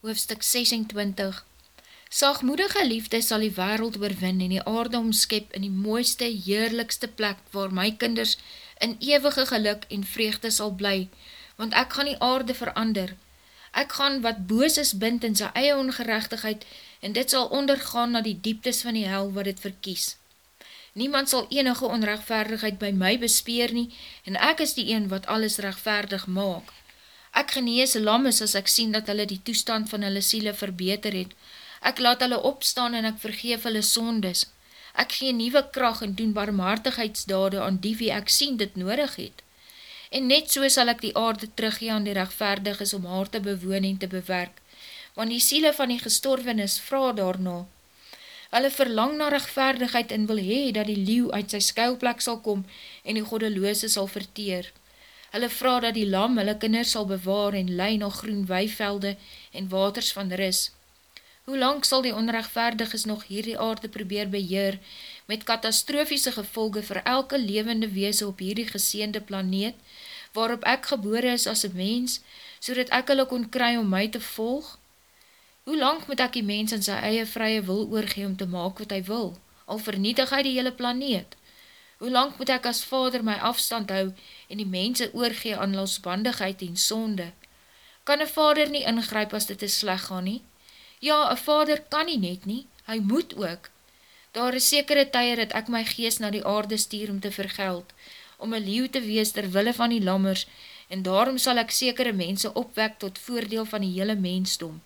hoofstuk 26 Saagmoedige liefde sal die wereld oorwin en die aarde omskep in die mooiste, heerlikste plek waar my kinders in ewige geluk en vreugde sal bly, want ek gaan die aarde verander. Ek gaan wat boos is bind in sy eie ongerechtigheid en dit sal ondergaan na die dieptes van die hel wat het verkies. Niemand sal enige onrechtvaardigheid by my bespeer nie en ek is die een wat alles rechtvaardig maak. Ek genees lammes as ek sien dat hulle die toestand van hulle siele verbeter het. Ek laat hulle opstaan en ek vergeef hulle sondes. Ek gee nieuwe kracht en doen barmhartigheidsdade aan die wie ek sien dit nodig het. En net so sal ek die aarde teruggee aan die rechtvaardig is om haar te bewoon en te bewerk, want die siele van die gestorven is vraag daarna. Hulle verlang na rechtvaardigheid en wil hee dat die leeuw uit sy skuilplek sal kom en die godeloose sal verteer. Hulle vraag dat die lam hulle kinders sal bewaar en lei na groen weivelde en waters van ris. Hoe lang sal die onrechtvaardiges nog hierdie aarde probeer beheer met katastrofiese gevolge vir elke levende wees op hierdie geseende planeet, waarop ek gebore is as een mens, so dat ek hulle kon kry om my te volg? Hoe lang moet ek die mens in sy eie vrye wil oorgee om te maak wat hy wil, al vernietig hy die hele planeet? Hoe lang moet ek as vader my afstand hou en die mense oorgee aan losbandigheid en sonde? Kan een vader nie ingryp as dit is sleg gaan nie? Ja, een vader kan nie net nie, hy moet ook. Daar is sekere tye dat ek my geest na die aarde stuur om te vergeld, om een leeuw te wees terwille van die lammers, en daarom sal ek sekere mense opwek tot voordeel van die hele mensdom.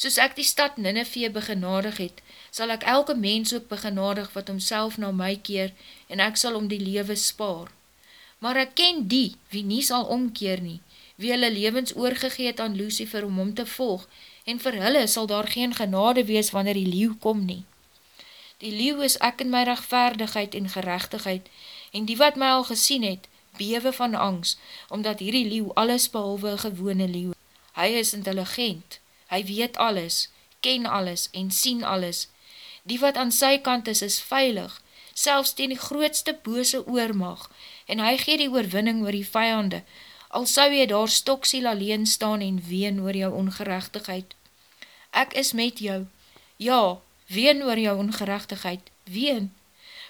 Soos ek die stad Nineveh begenadig het, sal ek elke mens ook begenadig wat homself na my keer en ek sal om die lewe spaar. Maar ek ken die, wie nie sal omkeer nie, wie hulle levens oorgegeet aan Lucifer om om te volg, en vir hulle sal daar geen genade wees wanneer die leeuw kom nie. Die leeuw is ek in my rechtvaardigheid en gerechtigheid, en die wat my al gesien het, bewe van angst, omdat hierdie leeuw alles behalwe gewone leeuw. Hy is intelligent, Hy weet alles, ken alles en sien alles. Die wat aan sy kant is, is veilig, selfs ten die grootste bose oormag, en hy gee die oorwinning oor die vijande, al sou jy daar stoksiel alleen staan en ween oor jou ongerechtigheid. Ek is met jou, ja, ween oor jou ongerechtigheid, ween,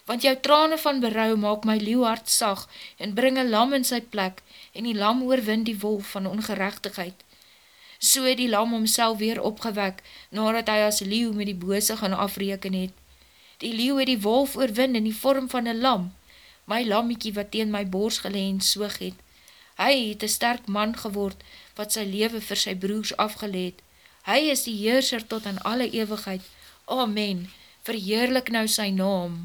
want jou trane van berouw maak my leeuwhart sag en bring een lam in sy plek en die lam oorwin die wolf van ongerechtigheid so het die lam homself weer opgewek, nadat hy as leeuw met die bose gaan afreken het. Die leeuw het die wolf oorwin in die vorm van een lam, my lammiekie wat teen my boors geleen soog het. Hy het een sterk man geword, wat sy leven vir sy broers afgeleed. Hy is die heerser tot aan alle eeuwigheid. Amen, verheerlik nou sy naam.